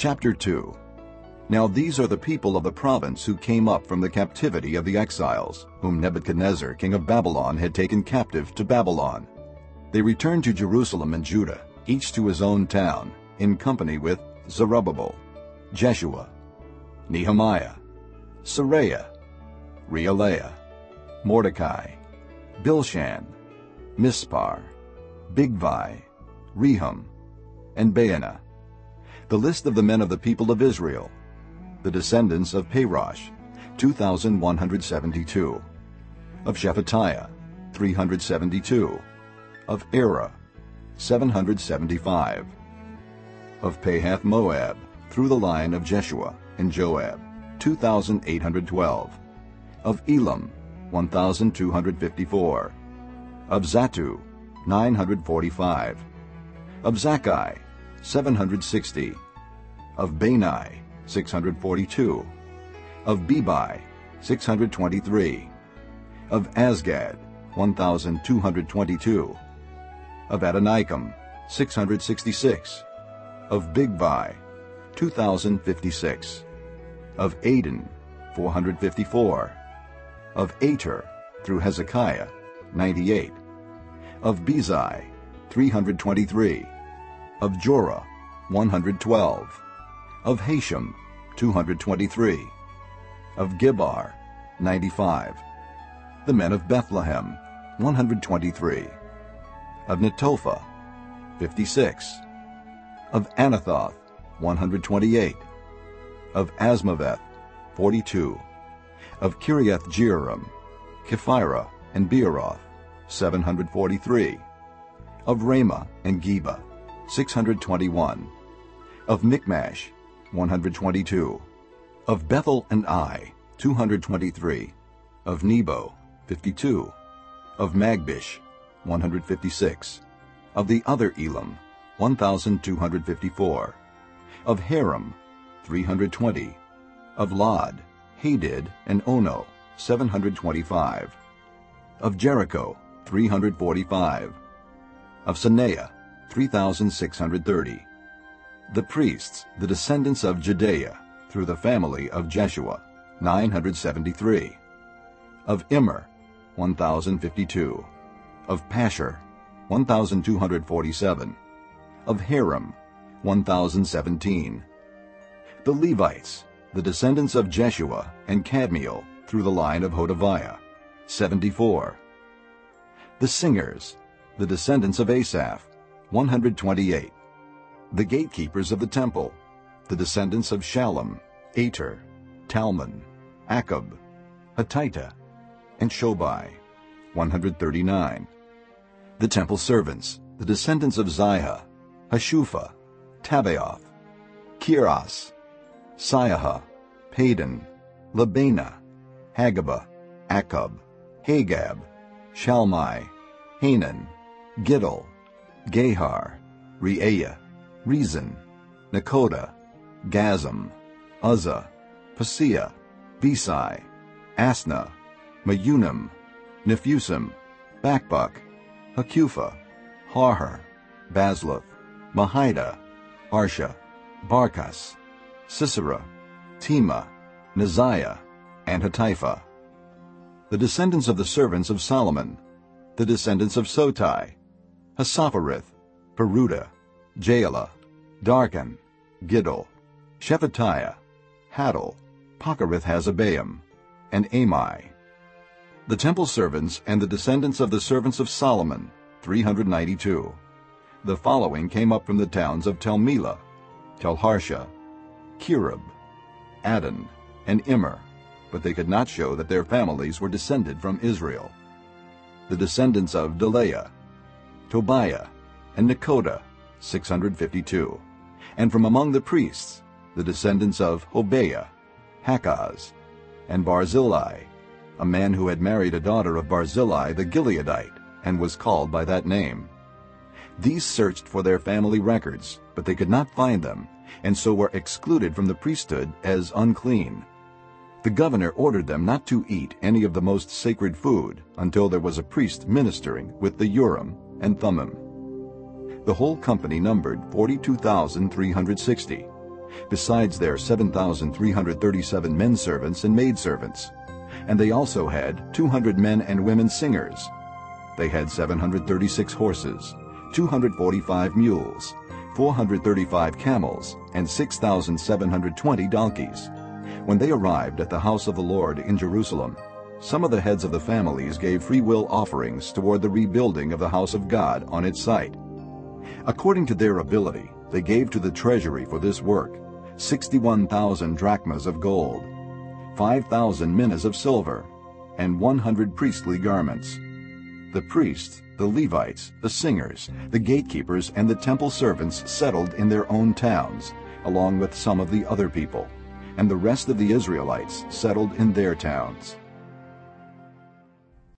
Chapter 2 Now these are the people of the province who came up from the captivity of the exiles, whom Nebuchadnezzar king of Babylon had taken captive to Babylon. They returned to Jerusalem and Judah, each to his own town, in company with Zerubbabel, Jeshua, Nehemiah, Seraiah, Reelaiah, Mordecai, Bilshan, Mispar, Bigvai, Rehum, and Baanah. The list of the men of the people of Israel, the descendants of Parosh, 2,172. Of Shephatiah, 372. Of Arah, 775. Of Pahath Moab, through the line of Jeshua and Joab, 2,812. Of Elam, 1,254. Of Zattu, 945. Of Zakkai, 760. Of Bani, 642. Of Bebai, 623. Of Azgad, 1,222. Of Adonikam, 666. Of Bigvai, 2,056. Of Adin, 454. Of Ater, through Hezekiah, 98. Of Bezai, 323. Of Jorah, 112. Of Hashum, 223. Of Gibbar, 95. The men of Bethlehem, 123. Of Netophah, 56. Of Anathoth, 128. Of Asmaveth, 42. Of Kiriath Jearim, Kephirah, and Beeroth, 743. Of Ramah and Geba, 621. Of Michmash, 122. Of Bethel and Ai, 223. Of Nebo, 52. Of Magbish, 156. Of the other Elam, 1,254. Of Harim, 320. Of Lod, Hadid, and Ono, 725. Of Jericho, 345. Of Senaah, 3,630. The priests, the descendants of Jedaiah, through the family of Jeshua, 973. Of Immer, 1,052. Of Pashur, 1,247. Of Harim, 1,017. The Levites, the descendants of Jeshua and Kadmiel, through the line of Hodaviah, 74. The singers, the descendants of Asaph, 128. The gatekeepers of the temple, the descendants of Shallum, Ater, Talmon, Akkub, Hatita, and Shobai, 139. The temple servants, the descendants of Ziha, Hasupha, Tabbaoth, Keros, Siaha, Padon, Lebanah, Hagabah, Akkub, Hagab, Shalmai, Hanan, Giddel, Gahar, Reaiah, Rezin, Nekoda, Gazzam, Uzzah, Paseah, Besai, Asnah, Meunim, Nephusim, Bakbuk, Hakupha, Harhur, Bazluth, Mehida, Harsha, Barkos, Sisera, Temah, Neziah, and Hatipha. The descendants of the servants of Solomon, the descendants of Sotai, Hassophereth, Peruda, Jaala, Darkon, Giddel, Shephatiah, Hattil, Pokereth Hazzebaim, and Amai. The temple servants and the descendants of the servants of Solomon, 392. The following came up from the towns of Tel Melah, Telharsha, Kerub, Addon, and Immer, but they could not show that their families were descended from Israel. The descendants of Delaiah, Tobiah, and Nekoda, 652. And from among the priests, the descendants of Hobaiah, Hakkoz, and Barzillai, a man who had married a daughter of Barzillai the Gileadite, and was called by that name. These searched for their family records, but they could not find them, and so were excluded from the priesthood as unclean. The governor ordered them not to eat any of the most sacred food until there was a priest ministering with the Urim and Thummim. The whole company numbered 42,360. besides their 7,337 men servants and maidservants. And they also had 200 men and women singers. They had 736 horses, 245 mules, 435 camels, and 6,720 donkeys. When they arrived at the house of the Lord in Jerusalem, some of the heads of the families gave free will offerings toward the rebuilding of the house of God on its site. According to their ability, they gave to the treasury for this work 61,000 drachmas of gold, 5,000 minas of silver, and 100 priestly garments. The priests, the Levites, the singers, the gatekeepers, and the temple servants settled in their own towns, along with some of the other people, and the rest of the Israelites settled in their towns.